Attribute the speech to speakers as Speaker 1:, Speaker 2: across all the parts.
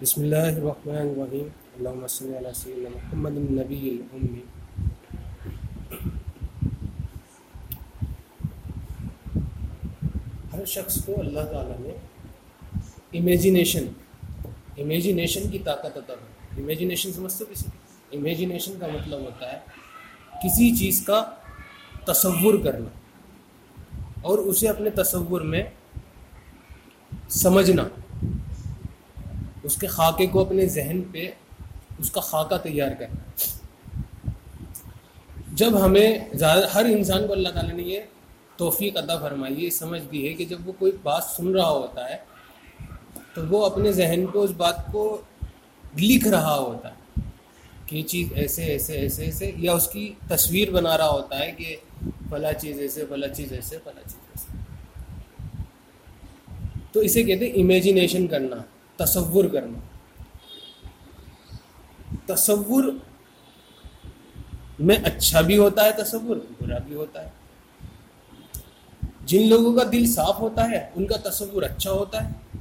Speaker 1: بسم اللہ الرحمن الرحیم. اللہم صلی علی سیدنا محمد النبی الامی. ہر شخص کو اللہ تعالیٰ نے امیجینیشن امیجینیشن کی طاقت عطا ہے امیجینیشن سمجھتے ہو کسی امیجینیشن کا مطلب ہوتا ہے کسی چیز کا تصور کرنا اور اسے اپنے تصور میں سمجھنا. اس کے خاکے کو اپنے ذہن پہ اس کا خاکہ تیار کرنا جب ہمیں زیادہ ہر انسان کو اللہ تعالیٰ نے یہ توفیق عطا فرمائی یہ سمجھ دی ہے کہ جب وہ کوئی بات سن رہا ہوتا ہے، تو وہ اپنے ذہن کو اس بات کو لکھ رہا ہوتا ہے کہ یہ چیز ایسے ایسے ایسے ایسے یا اس کی تصویر بنا رہا ہوتا ہے کہ فلاں چیز ایسے، فلاں چیز ایسے، فلاں چیز ایسے۔ تو اسے کہتے ہیں امیجینیشن کرنا۔ تصور کرنا۔ تصور میں اچھا بھی ہوتا ہے، تصور برا بھی ہوتا ہے۔ جن لوگوں کا دل صاف ہوتا ہے، ان کا تصور اچھا ہوتا ہے۔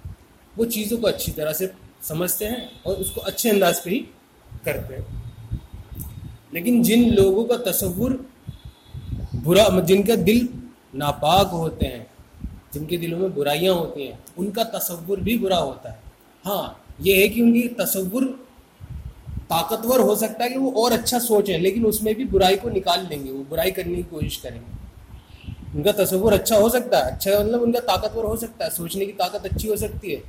Speaker 1: وہ چیزوں کو اچھی طرح سے سمجھتے ہیں اور اس کو اچھے انداز پہ ہی کرتے ہیں۔ لیکن جن لوگوں کا تصور برا، جن کا دل ناپاک ہوتے ہیں، جن کے دلوں میں برائیاں ہوتی ہیں، ان کا تصور بھی برا ہوتا ہے۔ ہاں یہ ہے کہ ان کی تصور طاقتور ہو سکتا ہے کہ وہ اور اچھا سوچیں، لیکن اس میں بھی برائی کو نکال لیں گے، وہ برائی کرنے کی کوشش کریں گے۔ ان کا تصور اچھا ہو سکتا ہے اچھا مطلب ان کا طاقتور ہو سکتا ہے، سوچنے کی طاقت اچھی ہو سکتی ہے،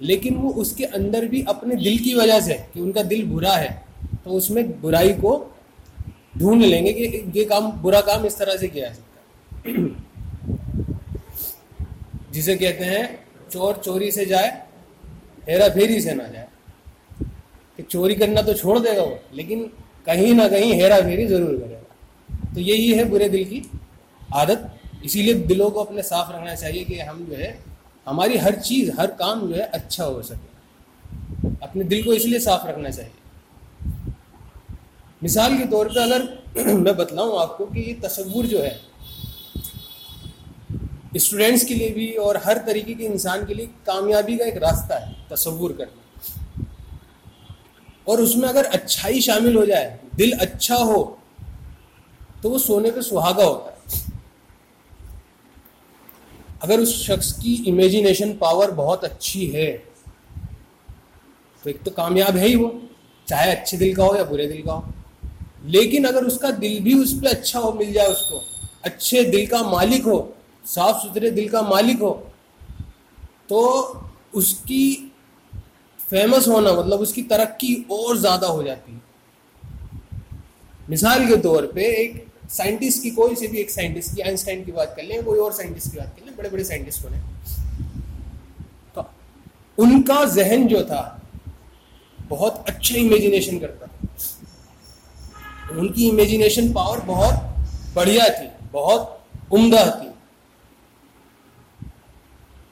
Speaker 1: لیکن وہ اس کے اندر بھی اپنے دل کی وجہ سے کہ ان کا دل برا ہے، تو اس میں برائی کو ڈھونڈ لیں گے کہ یہ کام، برا کام اس طرح سے کیا جا سکتا ہے۔ جسے کہتے ہیں، چور چوری سے جائے ہیرا پھیری سے نہ جائے۔ کہ چوری کرنا تو چھوڑ دے گا وہ، لیکن کہیں نہ کہیں ہیرا پھیری ضرور کرے گا۔ تو یہی ہے برے دل کی عادت۔ اسی لیے دلوں کو اپنے صاف رکھنا چاہیے کہ ہم جو ہے، ہماری ہر چیز، ہر کام جو ہے اچھا ہو سکے۔ اپنے دل کو اس لیے صاف رکھنا چاہیے۔ مثال کے طور پہ اگر میں بتلاؤں آپ کو کہ یہ تصور جو ہے اسٹوڈینٹس کے لیے بھی اور ہر طریقے کے انسان کے لیے کامیابی کا ایک راستہ ہے، تصور کرنا۔ اور اس میں اگر اچھائی شامل ہو جائے، دل اچھا ہو، تو وہ سونے پہ سہاگا ہوتا ہے۔ اگر اس شخص کی امیجینیشن پاور بہت اچھی ہے، تو ایک تو کامیاب ہے ہی وہ، چاہے اچھے دل کا ہو یا برے دل کا ہو۔ لیکن اگر اس کا دل بھی اس پہ اچھا ہو، مل جائے اس کو، اچھے دل کا مالک ہو صاف ستھرے دل کا مالک ہو، تو اس کی فیمس ہونا مطلب اس کی ترقی اور زیادہ ہو جاتی ہے۔ مثال کے طور پہ ایک سائنٹسٹ کی، کوئی سے بھی ایک سائنٹسٹ کی آئنسٹائن کی بات کر لیں، کوئی اور سائنٹسٹ کی بات کر لیں، بڑے بڑے سائنٹسٹ ہونے۔ تو ان کا ذہن جو تھا، بہت اچھا امیجنیشن کرتا تھا۔ ان کی امیجنیشن پاور بہت بڑھیا تھی، بہت عمدہ تھی۔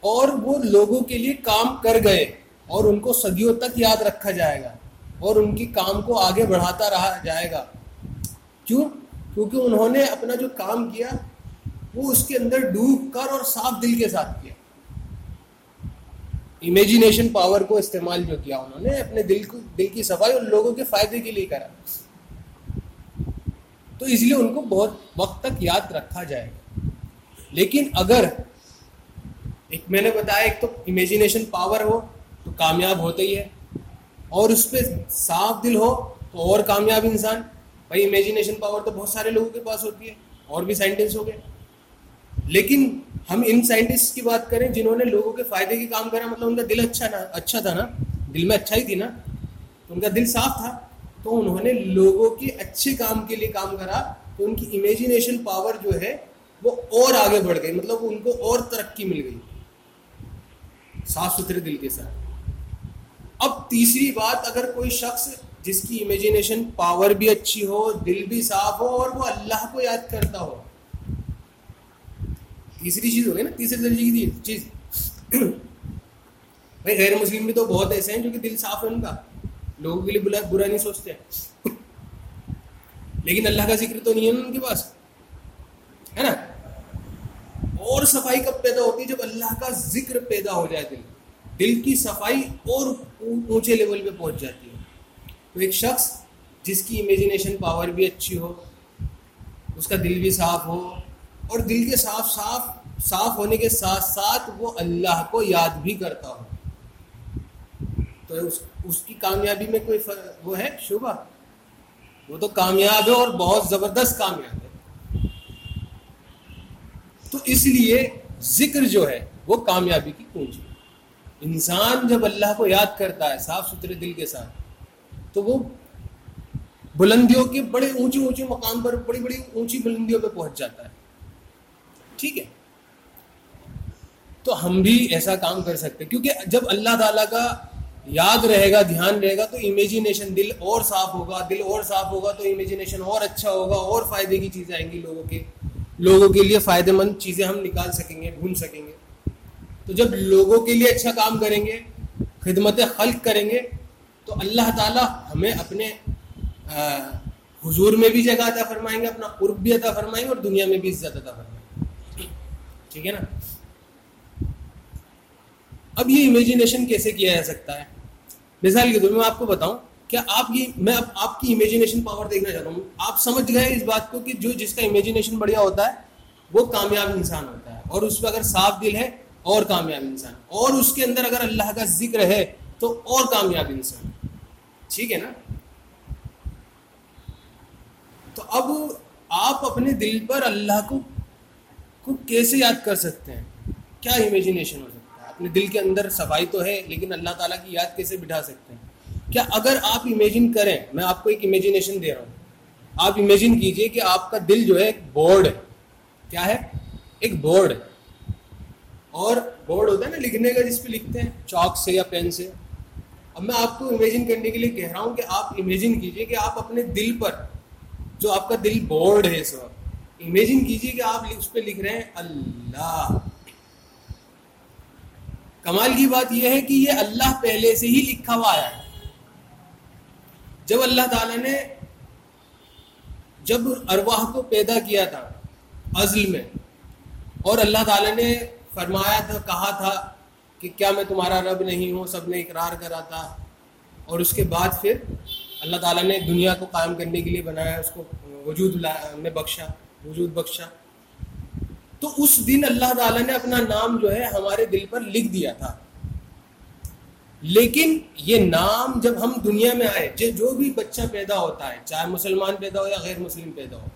Speaker 1: اور وہ لوگوں کے لیے کام کر گئے اور ان کو صدیوں تک یاد رکھا جائے گا اور ان کی کام کو آگے بڑھاتا رہا جائے گا۔ کیوں؟ کیونکہ انہوں نے اپنا جو کام کیا، وہ اس کے اندر ڈوب کر اور صاف دل کے ساتھ کیا۔ امیجینیشن پاور کو استعمال جو کیا انہوں نے، اپنے دل کو، دل کی صفائی اور لوگوں کے فائدے کے لیے کرا۔ تو اس لیے ان کو بہت وقت تک یاد رکھا جائے گا۔ لیکن اگر ایک میں نے بتایا، ایک تو امیجینیشن پاور ہو تو کامیاب ہوتا ہی ہے، اور اس پہ صاف دل ہو تو اور کامیاب انسان۔ بھائی امیجینیشن پاور تو بہت سارے لوگوں کے پاس ہوتی ہے، اور بھی سائنٹسٹ ہو گئے۔ لیکن ہم ان سائنٹسٹ کی بات کریں جنہوں نے لوگوں کے فائدے کی کام کرا مطلب ان کا دل اچھا نا اچھا تھا نا، دل میں اچھا ہی تھی نا، تو ان کا دل صاف تھا۔ تو انہوں نے لوگوں کے اچھے کام کے لیے کام کرا، تو ان کی امیجینیشن پاور جو ہے وہ اور آگے بڑھ گئی مطلب ان کو اور ترقی مل گئی۔ صاف ستھرے دل کے ساتھ۔ اب تیسری بات، اگر کوئی شخص جس کی امیجنیشن پاور بھی اچھی ہو، دل بھی صاف ہو، اور وہ اللہ کو یاد کرتا ہو۔ تیسری چیز ہوگی نا، تیسرے درجے کی چیز۔ بھائی، غیر مسلم بھی تو بہت ایسے ہیں جو کہ دل صاف ہے ان کا۔ لوگوں کے لیے بلا برا نہیں سوچتے۔ لیکن اللہ کا ذکر تو نہیں ہے ان کے پاس۔ ہے نا؟ اور صفائی کب پیدا ہوتی ہے؟ جب اللہ کا ذکر پیدا ہو جائے دل دل کی صفائی اور اونچے لیول پہ پہنچ جاتی ہے۔ تو ایک شخص جس کی امیجنیشن پاور بھی اچھی ہو، اس کا دل بھی صاف ہو، اور دل کے صاف صاف صاف ہونے کے ساتھ ساتھ وہ اللہ کو یاد بھی کرتا ہو۔ تو اس اس کی کامیابی میں کوئی وہ ہے شبہ وہ تو کامیاب ہے اور بہت زبردست کامیاب ہے۔ اس لیے ذکر جو ہے وہ کامیابی کی کنجی انسان جب اللہ کو یاد کرتا ہے صاف ستھرے دل کے ساتھ، تو وہ بلندیوں کے بڑے اونچے اونچے مقام پر بڑی بڑی اونچی بلندیوں پہ پہنچ جاتا ہے۔ ٹھیک ہے؟ تو ہم بھی ایسا کام کر سکتے کیونکہ جب اللہ تعالیٰ کا یاد رہے گا، دھیان رہے گا، تو امیجنیشن دل اور صاف ہوگا، دل اور صاف ہوگا، تو امیجنیشن اور اچھا ہوگا، اور فائدے کی چیزیں آئیں گی لوگوں کے۔ لوگوں کے لیے فائدے مند چیزیں ہم نکال سکیں گے ڈھونڈ سکیں گے۔ تو جب لوگوں کے لیے اچھا کام کریں گے، خدمت خلق کریں گے، تو اللہ تعالیٰ ہمیں اپنے حضور میں بھی جگہ عطا فرمائیں گے، اپنا قرب بھی عطا فرمائیں گے اور دنیا میں بھی عزت عطا فرمائیں گے۔ ٹھیک ہے نا؟ اب یہ امیجنیشن کیسے کیا جا سکتا ہے؟ مثال کے طور میں آپ کو بتاؤں۔ کیا آپ یہ میں آپ کی امیجنیشن پاور دیکھنا چاہتا ہوں۔ آپ سمجھ گئے اس بات کو کہ جو جس کا امیجنیشن بڑھیا ہوتا ہے، وہ کامیاب انسان ہوتا ہے۔ اور اس پہ اگر صاف دل ہے، اور کامیاب انسان۔ اور اس کے اندر اگر اللہ کا ذکر ہے، تو اور کامیاب انسان۔ ٹھیک ہے نا؟ تو اب آپ اپنے دل پر اللہ کو کو کیسے یاد کر سکتے ہیں؟ کیا امیجنیشن ہو سکتا ہے؟ اپنے دل کے اندر صفائی تو ہے، لیکن اللہ تعالیٰ کی یاد کیسے بٹھا سکتے ہیں؟ کیا اگر آپ امیجن کریں، میں آپ کو ایک امیجنیشن دے رہا ہوں۔ آپ امیجن کیجیے کہ آپ کا دل جو ہے ایک بورڈ ہے۔ کیا ہے؟ ایک بورڈ ہے۔ اور بورڈ ہوتا ہے نا لکھنے کا، جس پہ لکھتے ہیں چاک سے یا پین سے۔ اب میں آپ کو امیجن کرنے کے لیے کہہ رہا ہوں کہ آپ امیجن کیجیے کہ آپ اپنے دل پر، جو آپ کا دل بورڈ ہے اس وقت امیجن کیجیے کہ آپ اس پہ لکھ رہے ہیں اللہ۔ کمال کی بات یہ ہے کہ یہ اللہ پہلے سے ہی لکھا ہوا آیا ہے۔ جب اللہ تعالیٰ نے جب ارواح کو پیدا کیا تھا ازل میں، اور اللہ تعالیٰ نے فرمایا تھا، کہا تھا کہ کیا میں تمہارا رب نہیں ہوں، سب نے اقرار کرا تھا۔ اور اس کے بعد پھر اللہ تعالیٰ نے دنیا کو قائم کرنے کے لیے بنایا، اس کو وجود میں بخشا، وجود بخشا۔ تو اس دن اللہ تعالیٰ نے اپنا نام جو ہے ہمارے دل پر لکھ دیا تھا۔ لیکن یہ نام جب ہم دنیا میں آئے، جو بھی بچہ پیدا ہوتا ہے، چاہے مسلمان پیدا ہو یا غیر مسلم پیدا ہو،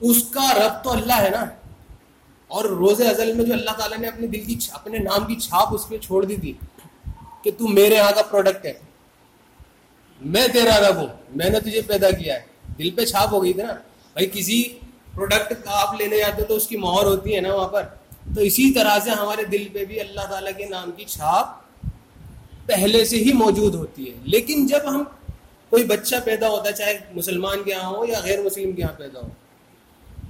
Speaker 1: اس کا رب تو اللہ ہے نا۔ اور روز ازل میں جو اللہ تعالیٰ نے اپنے دل کی اپنے نام کی چھاپ اس پہ چھوڑ دی تھی کہ تو میرے یہاں کا پروڈکٹ ہے۔ میں تیرا رب ہوں، میں نے تجھے پیدا کیا ہے۔ دل پہ چھاپ ہو گئی تھی نا۔ بھائی کسی پروڈکٹ کا آپ لینے جاتے تو اس کی مہر ہوتی ہے نا وہاں پر۔ تو اسی طرح سے ہمارے دل پہ بھی اللہ تعالیٰ کے نام کی چھاپ پہلے سے ہی موجود ہوتی ہے۔ لیکن جب ہم کوئی بچہ پیدا ہوتا ہے، چاہے مسلمان کے یہاں ہو یا غیر مسلم کے یہاں پیدا ہو،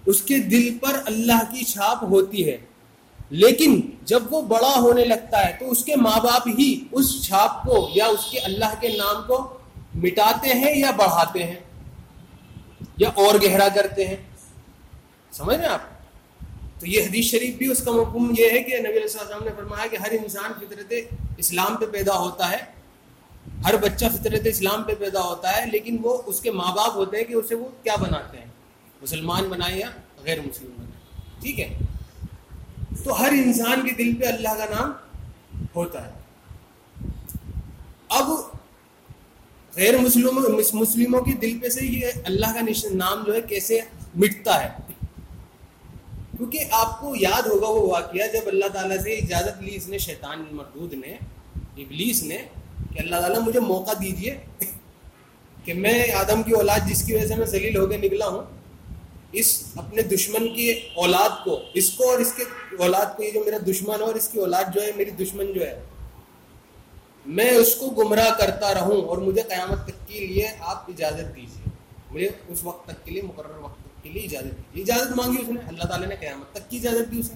Speaker 1: اس کے دل پر اللہ کی چھاپ ہوتی ہے۔ لیکن جب وہ بڑا ہونے لگتا ہے، تو اس کے ماں باپ ہی اس چھاپ کو یا اس کے اللہ کے نام کو مٹاتے ہیں یا بڑھاتے ہیں یا اور گہرا کرتے ہیں۔ سمجھ رہے آپ؟ تو یہ حدیث شریف بھی اس کا مفہوم یہ ہے کہ نبی علیہ السلام نے فرمایا کہ ہر انسان فطرت اسلام پہ پیدا ہوتا ہے، ہر بچہ فطرت اسلام پہ پیدا ہوتا ہے، لیکن وہ اس کے ماں باپ ہوتے ہیں کہ اسے وہ کیا بناتے ہیں؟ مسلمان بنائے یا غیر مسلم بنائے ٹھیک ہے؟ تو ہر انسان کے دل پہ اللہ کا نام ہوتا ہے۔ اب غیر مسلموں مسلموں کی دل پہ سے یہ اللہ کا نام جو ہے کیسے مٹتا ہے؟ کیونکہ آپ کو یاد ہوگا وہ واقعہ جب اللہ تعالیٰ سے اجازت لی اس نے شیطان مردود نے، ابلیس نے، کہ اللہ تعالیٰ مجھے موقع دیجیے کہ میں آدم کی اولاد جس کی وجہ سے میں ذلیل ہو کے نکلا ہوں، اس اپنے دشمن کی اولاد کو، اس کو اور اس کے اولاد کو، یہ جو میرا دشمن ہے اور اس کی اولاد جو ہے، میری دشمن جو ہے، میں اس کو گمراہ کرتا رہوں اور مجھے قیامت تک کے لیے آپ اجازت دیجیے مجھے اس وقت تک کے لیے مقرر وقت کے لیے اجازت دی۔ اجازت مانگی اس نے۔ اللہ تعالیٰ نے قیامت تک کی اجازت دی اسے۔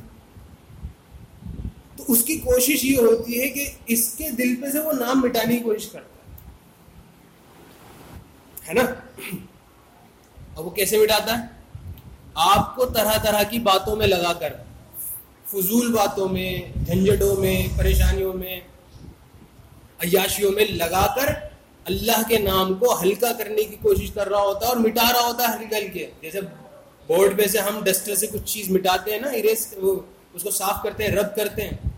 Speaker 1: تو اس کی کوشش یہ ہوتی ہے کہ اس کے دل پہ سے وہ نام مٹانے کی کوشش کرتا ہے۔ ہے نا؟ اور وہ کیسے مٹاتا ہے؟ آپ کو طرح طرح کی باتوں میں لگا کر، فضول باتوں میں، جھنجھٹوں میں، پریشانیوں میں، عیاشیوں میں لگا کر اللہ کے نام کو ہلکا کرنے کی کوشش کر رہا ہوتا ہے اور مٹا رہا ہوتا ہے ہلکے ہلکے۔ جیسے بورڈ پہ سے ہم ڈسٹر سے کچھ چیز مٹاتے ہیں نا اریز وہ، اس کو صاف کرتے ہیں، رب کرتے ہیں۔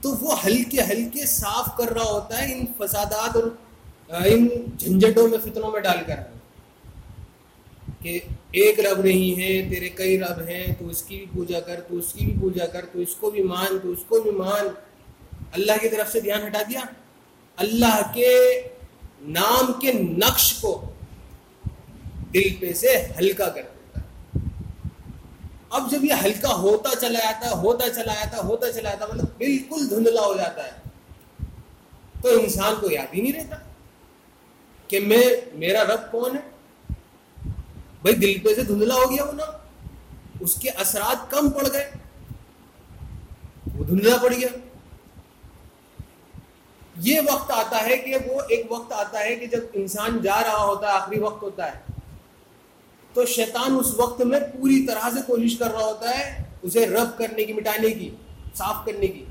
Speaker 1: تو وہ ہلکے ہلکے صاف کر رہا ہوتا ہے ان فسادات اور ان جھنجھٹوں میں، فتنوں میں ڈال کر۔ کہ ایک رب نہیں ہے، تیرے کئی رب ہیں، تو اس کی بھی پوجا کر، تو اس کی بھی پوجا کر، تو اس کو بھی مان، تو اس کو بھی مان۔ اللہ کی طرف سے دھیان ہٹا دیا؟ اللہ کے نام کے نقش کو دل پہ سے ہلکا کر دیتا اب جب یہ ہلکا ہوتا چلا جاتا ہے، ہوتا چلا جاتا ہے، ہوتا چلا جاتا مطلب بالکل دھندلا ہو جاتا ہے۔ تو انسان کو یاد ہی نہیں رہتا کہ میں، میرا رب کون ہے؟ بھائی دل پہ سے دھندلا ہو گیا وہ نا اس کے اثرات کم پڑ گئے۔ وہ دھندلا پڑ گیا۔ یہ وقت آتا ہے کہ وہ ایک وقت آتا ہے کہ جب انسان جا رہا ہوتا ہے، آخری وقت ہوتا ہے۔ تو شیطان اس وقت میں پوری طرح سے کوشش کر رہا ہوتا ہے اسے رب کرنے کی، مٹانے کی، صاف کرنے کی،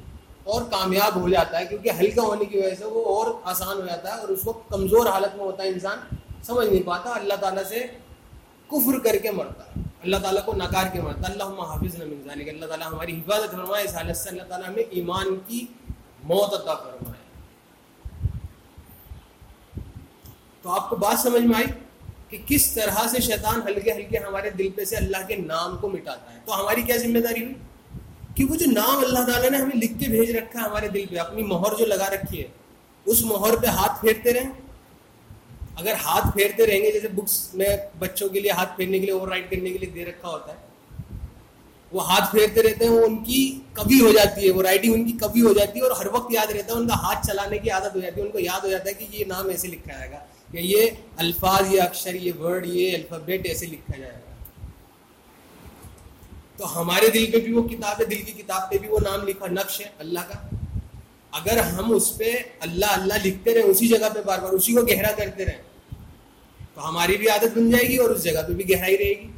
Speaker 1: اور کامیاب ہو جاتا ہے۔ کیونکہ ہلکا ہونے کی وجہ سے وہ اور آسان ہو جاتا ہے اور اس وقت کمزور حالت میں ہوتا ہے انسان۔ سمجھ نہیں پاتا، اللہ تعالیٰ سے کفر کر کے مرتا ہے۔ اللہ تعالیٰ کو نکار کے مرتا اللہ حافظ نمنظان اللہ تعالیٰ ہماری حفاظت فرمائے، اس حالت سے اللہ تعالیٰ ہمیں ایمان کی موت عطا فرمائے۔ تو آپ کو بات سمجھ میں آئی کہ کس طرح سے شیطان ہلکے ہلکے ہمارے دل پہ سے اللہ کے نام کو مٹاتا ہے؟ تو ہماری کیا ذمہ داری ہوئی؟ کہ وہ جو نام اللہ تعالیٰ نے ہمیں لکھ کے بھیج رکھا ہے ہمارے دل پہ، اپنی مہر جو لگا رکھی ہے، اس مہر پہ ہاتھ پھیرتے رہیں۔ اگر ہاتھ پھیرتے رہیں گے، جیسے بکس میں بچوں کے لیے ہاتھ پھیرنے کے لیے اوور رائٹ کرنے کے لیے دے رکھا ہوتا ہے، وہ ہاتھ پھیرتے رہتے ہیں، وہ ان کی کبھی ہو جاتی ہے۔ وہ رائٹنگ ان کی کبھی ہو جاتی ہے اور ہر وقت یاد رہتا ہے، ان کا ہاتھ چلانے کی عادت ہو جاتی ہے، ان کو یاد ہو جاتا ہے کہ یہ نام ایسے لکھا جائے گا۔ کہ یہ الفاظ یہ اکشر، یہ ورڈ یہ الفابیٹ ایسے لکھا جائے گا۔ تو ہمارے دل پہ بھی وہ کتاب ہے، دل کی کتاب پہ بھی وہ نام لکھا، نقش ہے اللہ کا۔ اگر ہم اس پہ اللہ اللہ لکھتے رہیں، اسی جگہ پہ بار بار، اسی کو گہرا کرتے رہیں، تو ہماری بھی عادت بن جائے گی اور اس جگہ پہ بھی گہرائی رہے گی۔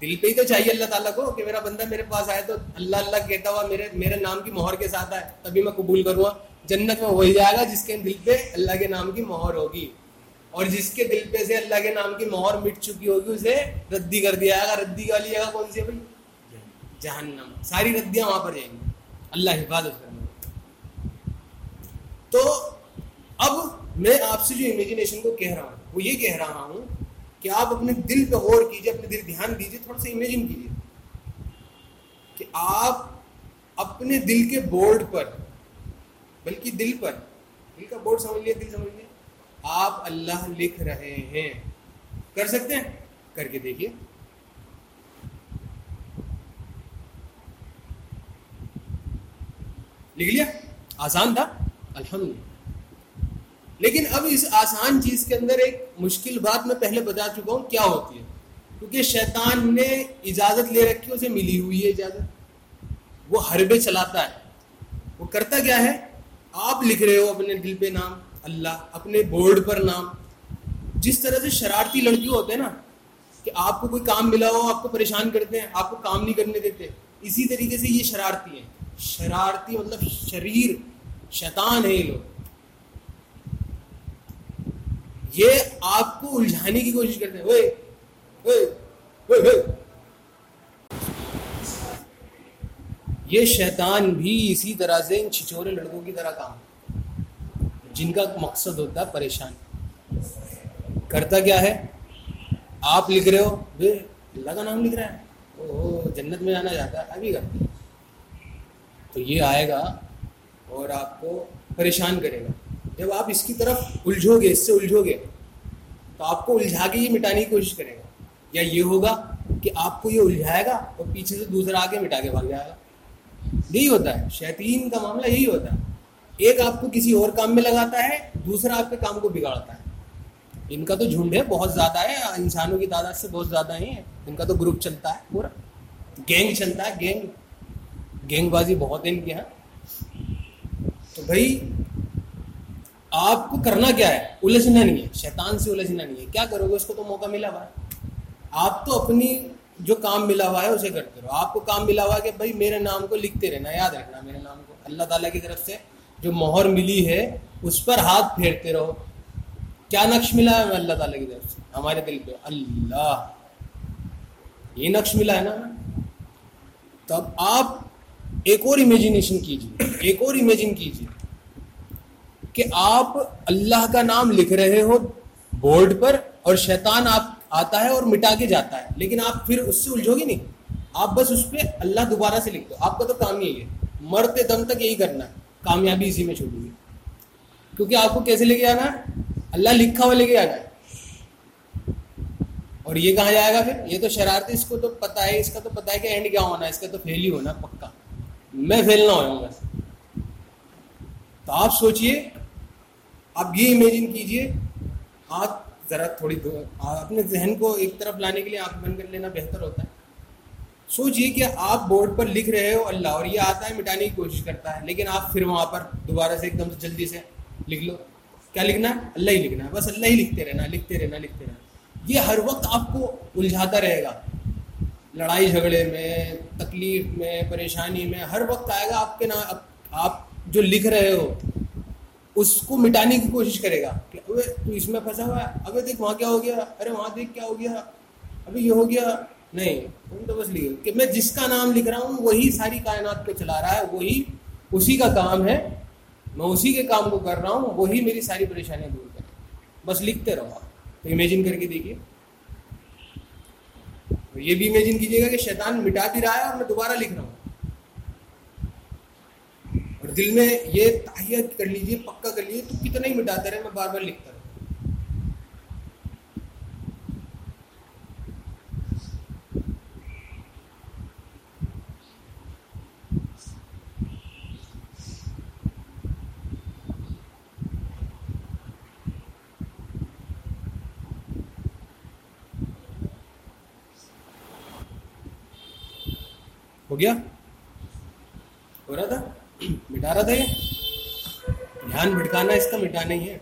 Speaker 1: دل پہ ہی تو چاہیے اللہ تعالیٰ کو کہ میرا بندہ میرے پاس آئے تو اللہ اللہ کہتا ہوا میرے میرے نام کی مہر کے ساتھ آئے، تبھی میں قبول کروں۔ گا جنت میں وہی جائے گا، جس کے دل پہ اللہ کے نام کی مہر ہوگی۔ اور جس کے دل پہ سے اللہ کے نام کی مہر مٹ چکی ہوگی، اسے ردی کر دیا جائے گا۔ ردی والی جگہ کون سی ہے بھائی جہنم۔ ساری ردیاں وہاں پر جائیں گی۔ اللہ حفاظت کرنا تو اب میں آپ سے جو امیجنیشن کو کہہ رہا ہوں، وہ یہ کہہ رہا ہوں کہ آپ اپنے دل پہ غور کیجیے اپنے دل دھیان دیجیے تھوڑا سا امیجن کیجیے کہ آپ اپنے دل کے بورڈ پر بلکہ دل پر۔ دل کا بورڈ سمجھ لیے دل سمجھ لیے آپ اللہ لکھ رہے ہیں۔ کر سکتے ہیں؟ کر کے دیکھیے۔ لکھ لیا؟ آسان تھا؟ الحمد لیکن اب اس آسان چیز کے اندر ایک مشکل بات میں پہلے بتا چکا ہوں، کیا ہوتی ہے؟ کیونکہ شیطان نے اجازت لے رکھی، اسے ملی ہوئی ہے اجازت۔ وہ حربے چلاتا ہے۔ وہ کرتا کیا ہے؟ آپ لکھ رہے ہو اپنے دل پہ نام، اللہ اپنے بورڈ پر نام۔ جس طرح سے شرارتی لڑکی ہوتے ہیں نا، کہ آپ کو کوئی کام ملا ہو، آپ کو پریشان کرتے ہیں، آپ کو کام نہیں کرنے دیتے۔ اسی طریقے سے یہ شرارتی ہیں۔ شرارتی مطلب شریر، شیطان ہے یہ لوگ۔ یہ آپ کو الجھانے کی کوشش کرتے ہیں۔ یہ شیطان بھی اسی طرح سے ان چھچورے لڑکوں کی طرح کام جن کا مقصد ہوتا ہے پریشان۔ کرتا کیا ہے؟ آپ لکھ رہے ہو اللہ کا نام لکھ رہا ہے۔ او جنت میں جانا چاہتا ہے، ابھی کرتے تو یہ آئے گا اور آپ کو پریشان کرے گا۔ جب آپ اس کی طرف الجھو گے، اس سے الجھو گے، تو آپ کو الجھا کے یہ مٹانے کی کوشش کرے گا۔ یا یہ ہوگا کہ آپ کو یہ الجھائے گا اور پیچھے سے دوسرا آ کے مٹا کے بھاگ جائے گا۔ یہی ہوتا ہے۔ شیطین کا معاملہ یہی ہوتا ہے۔ ایک آپ کو کسی اور کام میں لگاتا ہے، دوسرا آپ کے کام کو بگاڑتا ہے۔ ان کا تو جھنڈ ہے، بہت زیادہ ہے۔ انسانوں کی تعداد سے بہت زیادہ ہی ہے۔ ان کا تو گروپ چلتا ہے پورا۔ گینگ چلتا ہے، گینگ۔ گینگ بازی بہت ہے ان کے یہاں۔ تو بھائی، آپ کو کرنا کیا ہے؟ الجھنا نہیں ہے۔ شیطان سے الجھنا نہیں ہے۔ کیا کرو گے؟ اس کو تو موقع ملا ہوا ہے۔ آپ تو اپنی جو کام ملا ہوا ہے اسے کرتے رہو۔ آپ کو کام ملا ہوا ہے کہ بھائی میرے نام کو لکھتے رہنا، یاد رکھنا میرے نام کو۔ اللہ تعالیٰ کی طرف سے جو مہر ملی ہے، اس پر ہاتھ پھیرتے رہو۔ کیا نقش ملا ہے؟ اللہ تعالیٰ کی طرف سے۔ ہمارے دل پہ۔ اللہ۔ یہ نقش ملا ہے نا۔ تب آپ ایک اور امیجنیشن کیجیے ایک اور امیجن کیجیے کہ آپ اللہ کا نام لکھ رہے ہو بورڈ پر اور شیطان آپ آتا ہے اور مٹا کے جاتا ہے، لیکن آپ پھر اس سے الجھو گے نہیں۔ آپ بس اس پہ اللہ دوبارہ سے لکھ دو آپ کا تو کام یہی ہے، مرتے دم تک یہی کرنا ہے، کامیابی اسی میں چھوڑوں گی کیونکہ آپ کو کیسے لے کے آنا ہے؟ اللہ لکھا ہوا لے کے آنا ہے۔ اور یہ کہاں جائے گا پھر؟ یہ تو شرارتی اس کو تو پتا ہے، اس کا تو پتا ہے کہ اینڈ کیا ہونا ہے، اس کا تو فیل ہی ہونا پکا۔ میں فیل نہ ہوں بس۔ تو آپ سوچئے، آپ یہ امیجن کیجیے آپ ذرا تھوڑی اپنے ذہن کو ایک طرف لانے کے لیے آنکھ بند کر لینا بہتر ہوتا ہے۔ سوچئے کہ آپ بورڈ پر لکھ رہے ہو، اللہ، اور یہ آتا ہے، مٹانے کی کوشش کرتا ہے، لیکن آپ پھر وہاں پر دوبارہ سے ایک دم سے جلدی سے لکھ لو۔ کیا لکھنا؟ ہے اللہ ہی لکھنا ہے، بس اللہ ہی لکھتے رہنا لکھتے رہنا لکھتے رہنا۔ یہ ہر وقت آپ کو الجھاتا رہے گا۔ لڑائی جھگڑے میں، تکلیف میں، پریشانی میں، ہر وقت آئے گا آپ کے نام، آپ جو لکھ رہے ہو، اس کو مٹانے کی کوشش کرے گا۔ ابے تو اس میں پھنسا ہوا ہے۔ ابھی دیکھ، وہاں کیا ہو گیا؟ ارے، وہاں دیکھ کیا ہو گیا؟ ابھی یہ ہو گیا۔ نہیں، تم تو بس لکھو کہ میں جس کا نام لکھ رہا ہوں، وہی ساری کائنات کو چلا رہا ہے، وہی اسی کا کام ہے۔ میں اسی کے کام کو کر رہا ہوں، وہی میری ساری پریشانیاں دور کرے بس لکھتے رہو تو امیجن کر کے دیکھیے۔ یہ بھی امیجن کیجیے گا کہ شیطان مٹا بھی رہا ہے اور میں دوبارہ لکھ رہا ہوں۔ اور دل میں یہ تاہیہ کر لیجیے، پکا کر لیجیے تو کتنا ہی مٹاتے رہے، میں بار بار لکھتا رہوں ہو گیا؟ ہو رہا تھا؟ مٹا رہا تھا یہ؟ دھیان بھٹکانا اس کا مٹانا ہی ہے۔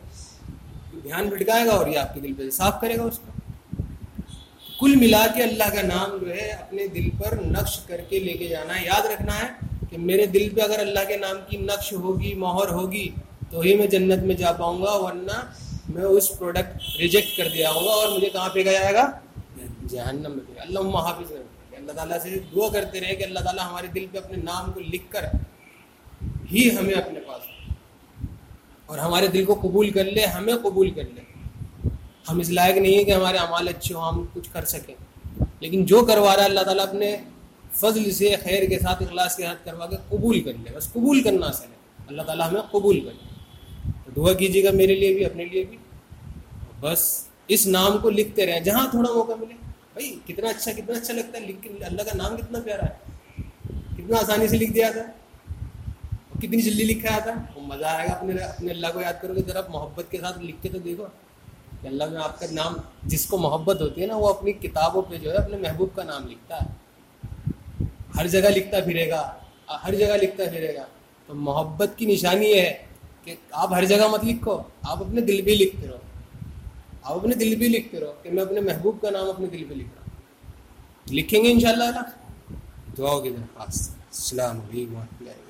Speaker 1: دھیان بھٹکائے گا اور یہ آپ کے دل پہ صاف کرے گا اس کو۔ کل ملا کے اللہ کا نام جو ہے، اپنے دل پر نقش کر کے لے کے جانا ہے۔ یاد رکھنا ہے کہ میرے دل پہ اگر اللہ کے نام کی نقش ہوگی، مہر ہوگی، تو ہی میں جنت میں جا پاؤں گا، ورنہ میں اس پروڈکٹ ریجیکٹ کر دیا ہوں گا اور مجھے کہاں پہ گیا جائے گا؟ جہنم میں۔ اللہ حافظ اللہ تعالیٰ سے دعا کرتے رہے کہ اللہ تعالیٰ ہمارے دل پہ اپنے نام کو لکھ کر ہی ہمیں اپنے پاس اور ہمارے دل کو قبول کر لے، ہمیں قبول کر لے۔ ہم اس لائق نہیں ہے کہ ہمارے اعمال اچھے ہوں، ہم کچھ کر سکیں۔ لیکن جو کروا رہا ہے، اللہ تعالیٰ اپنے فضل سے، خیر کے ساتھ، اخلاص کے ساتھ کروا کے قبول کر لے۔ بس قبول کرنا اصل ہے۔ اللہ تعالیٰ ہمیں قبول کر لے۔ دعا کیجیے گا میرے لیے بھی، اپنے لیے بھی۔ بس اس نام کو لکھتے رہیں جہاں تھوڑا موقع ملے۔ بھائی، کتنا اچھا کتنا اچھا لگتا ہے۔ لکھ، اللہ کا نام کتنا پیارا ہے۔ کتنا آسانی سے لکھ دیا تھا کتنی جلدی لکھا آتا ہے۔ وہ مزہ آئے گا اپنے اپنے اللہ کو یاد کرو گے ذرا محبت کے ساتھ لکھ کے تو دیکھو کہ اللہ میں آپ کا نام، جس کو محبت ہوتی ہے نا، وہ اپنی کتابوں پہ جو ہے، اپنے محبوب کا نام لکھتا ہے۔ ہر جگہ لکھتا پھرے گا، ہر جگہ لکھتا پھرے گا۔ تو محبت کی نشانی یہ ہے کہ آپ ہر جگہ مت لکھو، آپ اپنے دل بھی لکھتے رہو۔ آپ اپنے دل بھی لکھتے رہو کہ میں اپنے محبوب کا نام اپنے دل پہ لکھ رہا ہوں۔ لکھیں گے ان شاء اللہ دعاؤں کی درخواست السلام علیکم و رحمۃ اللہ